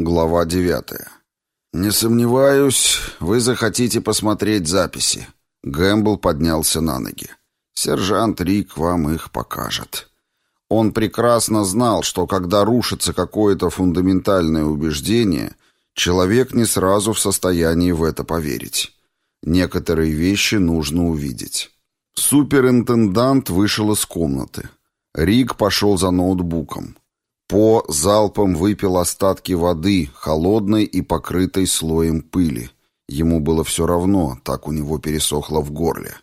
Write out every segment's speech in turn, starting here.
Глава девятая. «Не сомневаюсь, вы захотите посмотреть записи». Гэмбл поднялся на ноги. «Сержант Рик вам их покажет». Он прекрасно знал, что когда рушится какое-то фундаментальное убеждение, человек не сразу в состоянии в это поверить. Некоторые вещи нужно увидеть. Суперинтендант вышел из комнаты. Рик пошел за ноутбуком. По залпом выпил остатки воды, холодной и покрытой слоем пыли. Ему было все равно, так у него пересохло в горле.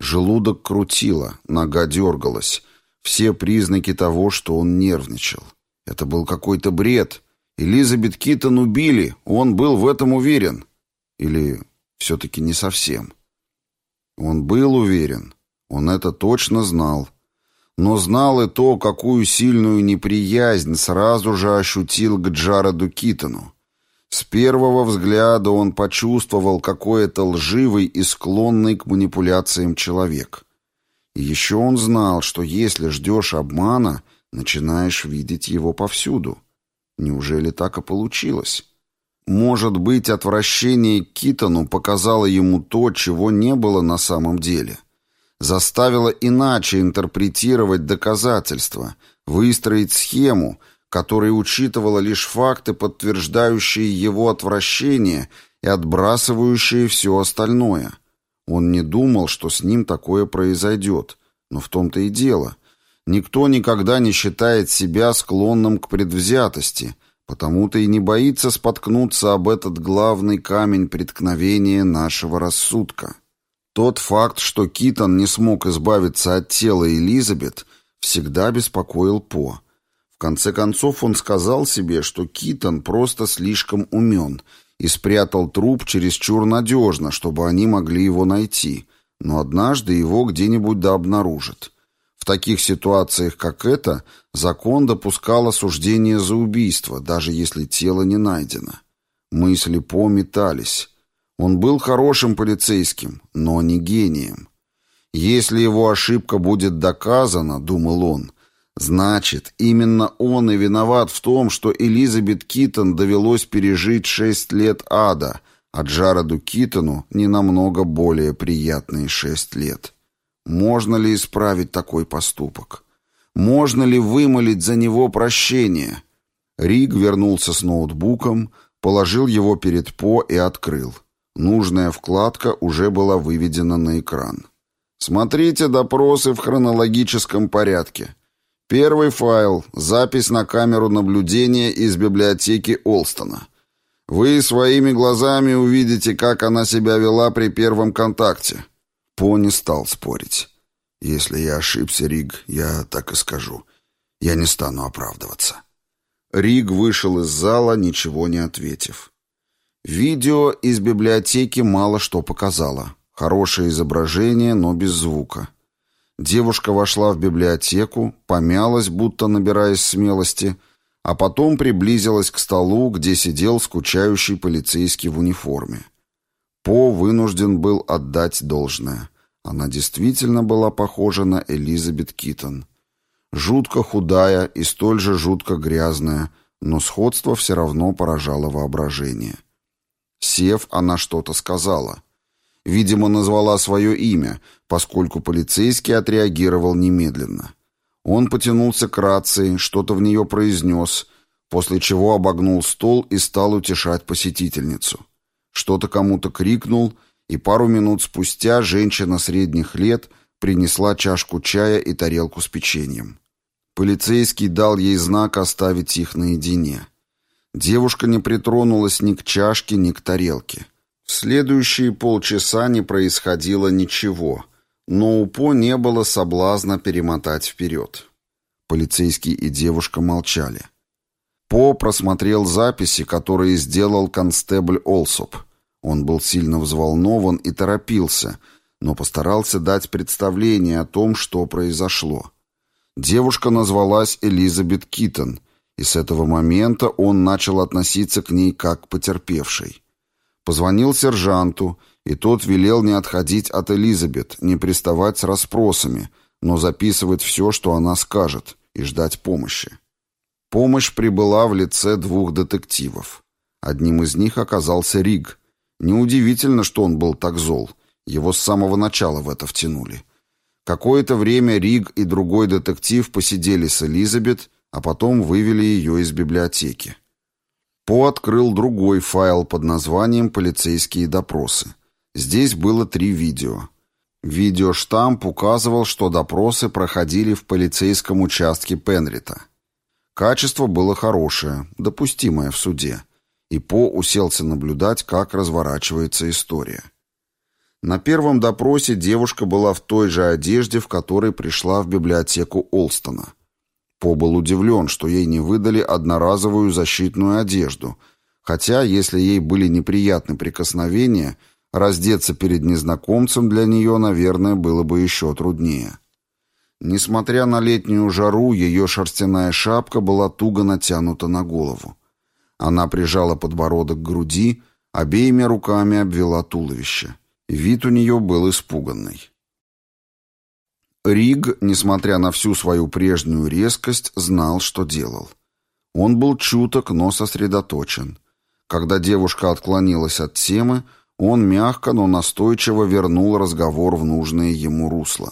Желудок крутило, нога дергалась. Все признаки того, что он нервничал. Это был какой-то бред. Элизабет Китон убили, он был в этом уверен. Или все-таки не совсем. Он был уверен. Он это точно знал но знал и то, какую сильную неприязнь сразу же ощутил к Джареду Китону. С первого взгляда он почувствовал какой-то лживый и склонный к манипуляциям человек. И еще он знал, что если ждешь обмана, начинаешь видеть его повсюду. Неужели так и получилось? Может быть, отвращение к Китону показало ему то, чего не было на самом деле заставила иначе интерпретировать доказательства, выстроить схему, которая учитывала лишь факты, подтверждающие его отвращение и отбрасывающие все остальное. Он не думал, что с ним такое произойдет, но в том-то и дело. Никто никогда не считает себя склонным к предвзятости, потому-то и не боится споткнуться об этот главный камень преткновения нашего рассудка. Тот факт, что Китон не смог избавиться от тела Элизабет, всегда беспокоил По. В конце концов он сказал себе, что Китон просто слишком умен и спрятал труп чересчур надежно, чтобы они могли его найти, но однажды его где-нибудь да обнаружат. В таких ситуациях, как эта, закон допускал осуждение за убийство, даже если тело не найдено. Мысли По метались. Он был хорошим полицейским, но не гением. Если его ошибка будет доказана, думал он, значит, именно он и виноват в том, что Элизабет Китон довелось пережить шесть лет ада, а Джареду Китону не намного более приятные шесть лет. Можно ли исправить такой поступок? Можно ли вымолить за него прощение? Риг вернулся с ноутбуком, положил его перед По и открыл. Нужная вкладка уже была выведена на экран. Смотрите допросы в хронологическом порядке. Первый файл – запись на камеру наблюдения из библиотеки Олстона. Вы своими глазами увидите, как она себя вела при первом контакте. По не стал спорить. Если я ошибся, Риг, я так и скажу. Я не стану оправдываться. Риг вышел из зала, ничего не ответив. Видео из библиотеки мало что показало. Хорошее изображение, но без звука. Девушка вошла в библиотеку, помялась, будто набираясь смелости, а потом приблизилась к столу, где сидел скучающий полицейский в униформе. По вынужден был отдать должное. Она действительно была похожа на Элизабет Китон. Жутко худая и столь же жутко грязная, но сходство все равно поражало воображение. Сев, она что-то сказала. Видимо, назвала свое имя, поскольку полицейский отреагировал немедленно. Он потянулся к рации, что-то в нее произнес, после чего обогнул стол и стал утешать посетительницу. Что-то кому-то крикнул, и пару минут спустя женщина средних лет принесла чашку чая и тарелку с печеньем. Полицейский дал ей знак оставить их наедине. Девушка не притронулась ни к чашке, ни к тарелке. В следующие полчаса не происходило ничего, но у По не было соблазна перемотать вперед. Полицейский и девушка молчали. По просмотрел записи, которые сделал констебль Олсоп. Он был сильно взволнован и торопился, но постарался дать представление о том, что произошло. Девушка назвалась Элизабет Китон — и с этого момента он начал относиться к ней как к потерпевшей. Позвонил сержанту, и тот велел не отходить от Элизабет, не приставать с расспросами, но записывать все, что она скажет, и ждать помощи. Помощь прибыла в лице двух детективов. Одним из них оказался Риг. Неудивительно, что он был так зол. Его с самого начала в это втянули. Какое-то время Риг и другой детектив посидели с Элизабет, а потом вывели ее из библиотеки. По открыл другой файл под названием «Полицейские допросы». Здесь было три видео. Видеоштамп указывал, что допросы проходили в полицейском участке Пенрита. Качество было хорошее, допустимое в суде, и По уселся наблюдать, как разворачивается история. На первом допросе девушка была в той же одежде, в которой пришла в библиотеку Олстона. По был удивлен, что ей не выдали одноразовую защитную одежду, хотя, если ей были неприятны прикосновения, раздеться перед незнакомцем для нее, наверное, было бы еще труднее. Несмотря на летнюю жару, ее шерстяная шапка была туго натянута на голову. Она прижала подбородок к груди, обеими руками обвела туловище. Вид у нее был испуганный. Риг, несмотря на всю свою прежнюю резкость, знал, что делал. Он был чуток, но сосредоточен. Когда девушка отклонилась от темы, он мягко, но настойчиво вернул разговор в нужное ему русло.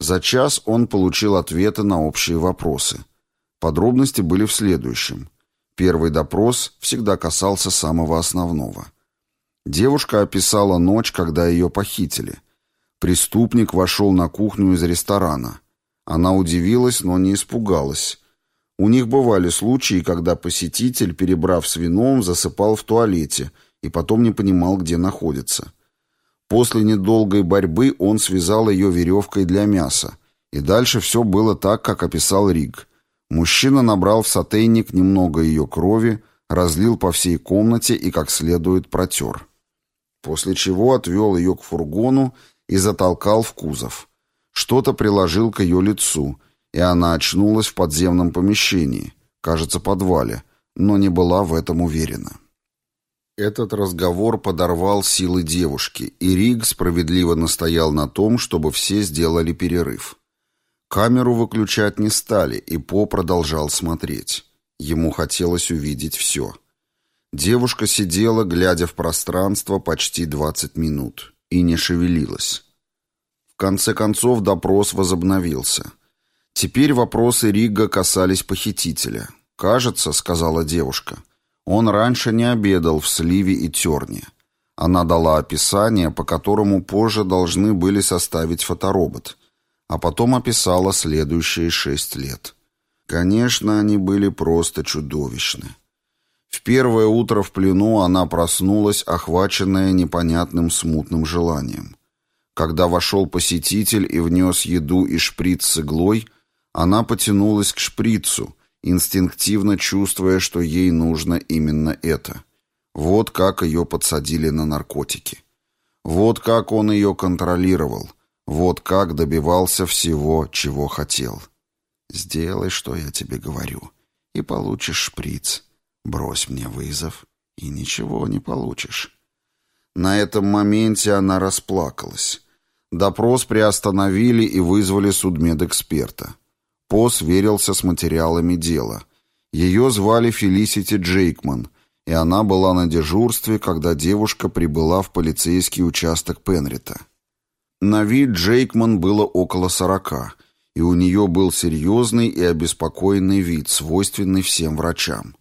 За час он получил ответы на общие вопросы. Подробности были в следующем. Первый допрос всегда касался самого основного. Девушка описала ночь, когда ее похитили – Преступник вошел на кухню из ресторана. Она удивилась, но не испугалась. У них бывали случаи, когда посетитель, перебрав с вином, засыпал в туалете и потом не понимал, где находится. После недолгой борьбы он связал ее веревкой для мяса. И дальше все было так, как описал Риг. Мужчина набрал в сотейник немного ее крови, разлил по всей комнате и как следует протер. После чего отвел ее к фургону и затолкал в кузов. Что-то приложил к ее лицу, и она очнулась в подземном помещении, кажется, подвале, но не была в этом уверена. Этот разговор подорвал силы девушки, и Риг справедливо настоял на том, чтобы все сделали перерыв. Камеру выключать не стали, и По продолжал смотреть. Ему хотелось увидеть все. Девушка сидела, глядя в пространство, почти двадцать минут и не шевелилась. В конце концов допрос возобновился. Теперь вопросы Рига касались похитителя. «Кажется», — сказала девушка, — «он раньше не обедал в Сливе и Терне». Она дала описание, по которому позже должны были составить фоторобот, а потом описала следующие шесть лет. Конечно, они были просто чудовищны. В первое утро в плену она проснулась, охваченная непонятным смутным желанием. Когда вошел посетитель и внес еду и шприц с иглой, она потянулась к шприцу, инстинктивно чувствуя, что ей нужно именно это. Вот как ее подсадили на наркотики. Вот как он ее контролировал. Вот как добивался всего, чего хотел. «Сделай, что я тебе говорю, и получишь шприц», Брось мне вызов, и ничего не получишь. На этом моменте она расплакалась. Допрос приостановили и вызвали судмедэксперта. По сверился с материалами дела. Ее звали Фелисити Джейкман, и она была на дежурстве, когда девушка прибыла в полицейский участок Пенрита. На вид Джейкман было около сорока, и у нее был серьезный и обеспокоенный вид, свойственный всем врачам.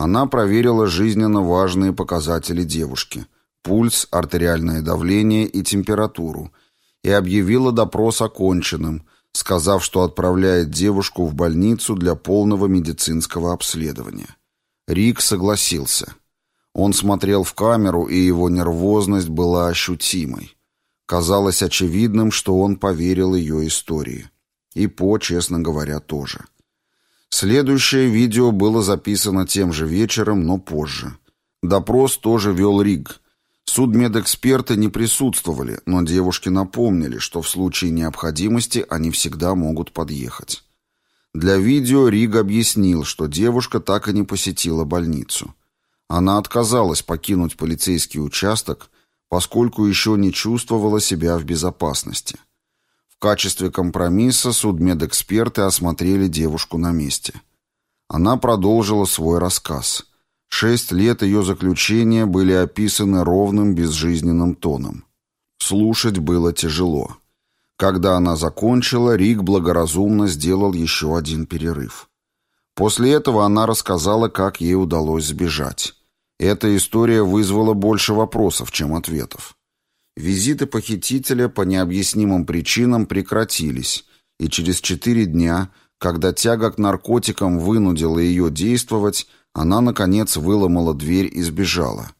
Она проверила жизненно важные показатели девушки – пульс, артериальное давление и температуру – и объявила допрос оконченным, сказав, что отправляет девушку в больницу для полного медицинского обследования. Рик согласился. Он смотрел в камеру, и его нервозность была ощутимой. Казалось очевидным, что он поверил ее истории. И По, честно говоря, тоже. Следующее видео было записано тем же вечером, но позже. Допрос тоже вел Риг. Судмедэксперты не присутствовали, но девушки напомнили, что в случае необходимости они всегда могут подъехать. Для видео Риг объяснил, что девушка так и не посетила больницу. Она отказалась покинуть полицейский участок, поскольку еще не чувствовала себя в безопасности – качестве компромисса судмедэксперты осмотрели девушку на месте. Она продолжила свой рассказ. Шесть лет ее заключения были описаны ровным безжизненным тоном. Слушать было тяжело. Когда она закончила, Рик благоразумно сделал еще один перерыв. После этого она рассказала, как ей удалось сбежать. Эта история вызвала больше вопросов, чем ответов. Визиты похитителя по необъяснимым причинам прекратились, и через четыре дня, когда тяга к наркотикам вынудила ее действовать, она, наконец, выломала дверь и сбежала.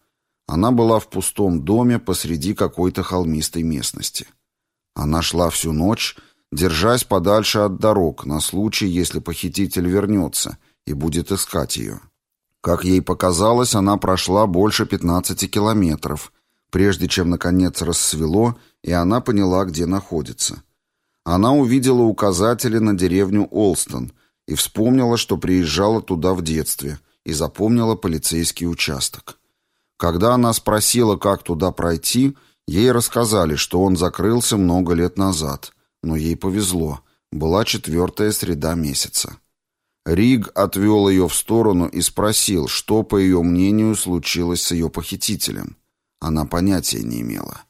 Она была в пустом доме посреди какой-то холмистой местности. Она шла всю ночь, держась подальше от дорог, на случай, если похититель вернется и будет искать ее. Как ей показалось, она прошла больше 15 километров, прежде чем, наконец, рассвело, и она поняла, где находится. Она увидела указатели на деревню Олстон и вспомнила, что приезжала туда в детстве, и запомнила полицейский участок. Когда она спросила, как туда пройти, ей рассказали, что он закрылся много лет назад, но ей повезло, была четвертая среда месяца. Риг отвел ее в сторону и спросил, что, по ее мнению, случилось с ее похитителем. Она понятия не имела.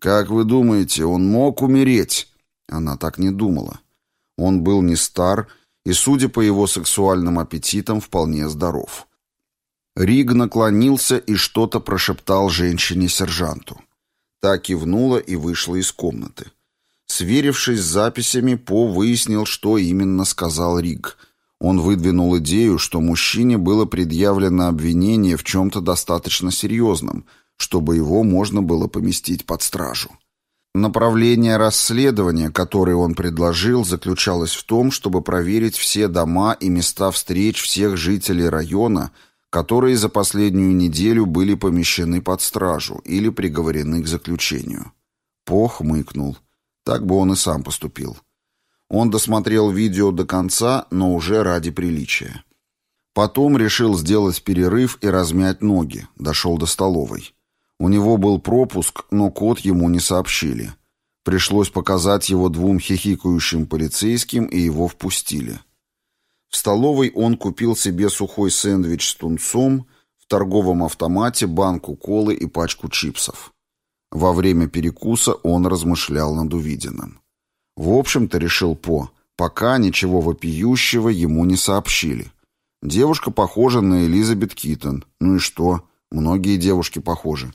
«Как вы думаете, он мог умереть?» Она так не думала. Он был не стар и, судя по его сексуальным аппетитам, вполне здоров. Риг наклонился и что-то прошептал женщине-сержанту. Та кивнула и вышла из комнаты. Сверившись с записями, По выяснил, что именно сказал Риг — он выдвинул идею, что мужчине было предъявлено обвинение в чем-то достаточно серьезном, чтобы его можно было поместить под стражу. Направление расследования, которое он предложил, заключалось в том, чтобы проверить все дома и места встреч всех жителей района, которые за последнюю неделю были помещены под стражу или приговорены к заключению. Пох мыкнул. Так бы он и сам поступил. Он досмотрел видео до конца, но уже ради приличия. Потом решил сделать перерыв и размять ноги, дошел до столовой. У него был пропуск, но код ему не сообщили. Пришлось показать его двум хихикающим полицейским, и его впустили. В столовой он купил себе сухой сэндвич с тунцом, в торговом автомате банку колы и пачку чипсов. Во время перекуса он размышлял над увиденным. В общем-то, решил По, пока ничего вопиющего ему не сообщили. Девушка похожа на Элизабет Китон. Ну и что? Многие девушки похожи.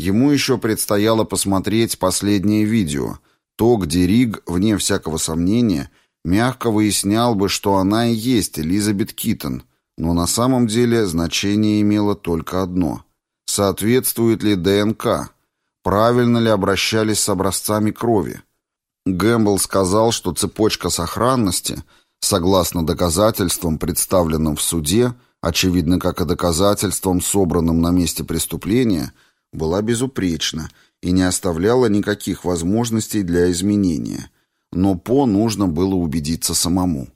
Ему еще предстояло посмотреть последнее видео, то, где Риг, вне всякого сомнения, мягко выяснял бы, что она и есть Элизабет Китон, но на самом деле значение имело только одно. Соответствует ли ДНК? Правильно ли обращались с образцами крови? Гэмбл сказал, что цепочка сохранности, согласно доказательствам, представленным в суде, очевидно, как и доказательствам, собранным на месте преступления, была безупречна и не оставляла никаких возможностей для изменения. Но По нужно было убедиться самому.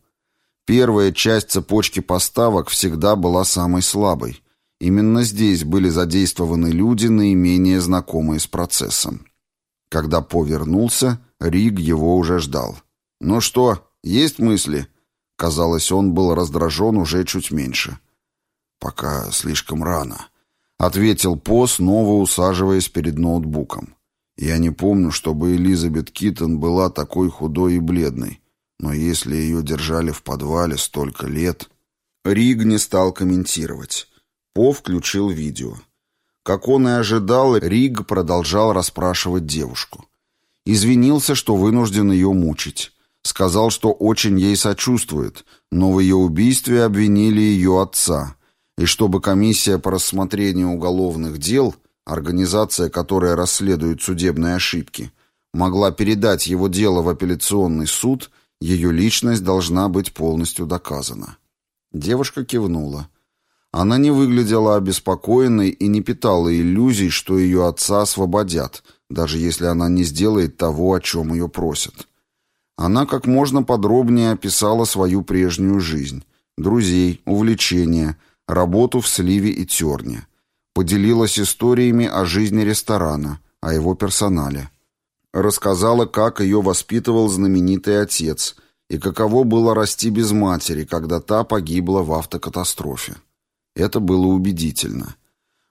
Первая часть цепочки поставок всегда была самой слабой. Именно здесь были задействованы люди, наименее знакомые с процессом. Когда По вернулся, Риг его уже ждал. «Ну что, есть мысли?» Казалось, он был раздражен уже чуть меньше. «Пока слишком рано», — ответил По, снова усаживаясь перед ноутбуком. «Я не помню, чтобы Элизабет Киттон была такой худой и бледной, но если ее держали в подвале столько лет...» Риг не стал комментировать. По включил видео. Как он и ожидал, Риг продолжал расспрашивать девушку. Извинился, что вынужден ее мучить. Сказал, что очень ей сочувствует, но в ее убийстве обвинили ее отца. И чтобы комиссия по рассмотрению уголовных дел, организация, которая расследует судебные ошибки, могла передать его дело в апелляционный суд, ее личность должна быть полностью доказана. Девушка кивнула. Она не выглядела обеспокоенной и не питала иллюзий, что ее отца освободят – даже если она не сделает того, о чем ее просят. Она как можно подробнее описала свою прежнюю жизнь, друзей, увлечения, работу в сливе и терне. Поделилась историями о жизни ресторана, о его персонале. Рассказала, как ее воспитывал знаменитый отец, и каково было расти без матери, когда та погибла в автокатастрофе. Это было убедительно.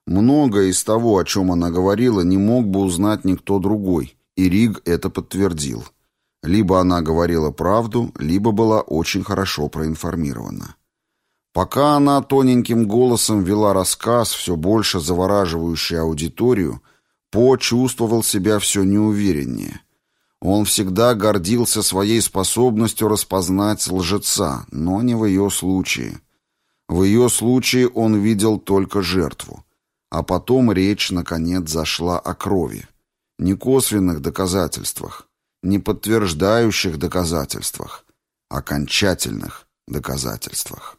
Многое из того, о чем она говорила, не мог бы узнать никто другой, и Риг это подтвердил. Либо она говорила правду, либо была очень хорошо проинформирована. Пока она тоненьким голосом вела рассказ, все больше завораживающий аудиторию, По чувствовал себя все неувереннее. Он всегда гордился своей способностью распознать лжеца, но не в ее случае. В ее случае он видел только жертву. А потом речь, наконец, зашла о крови. Не косвенных доказательствах, не подтверждающих доказательствах, окончательных доказательствах.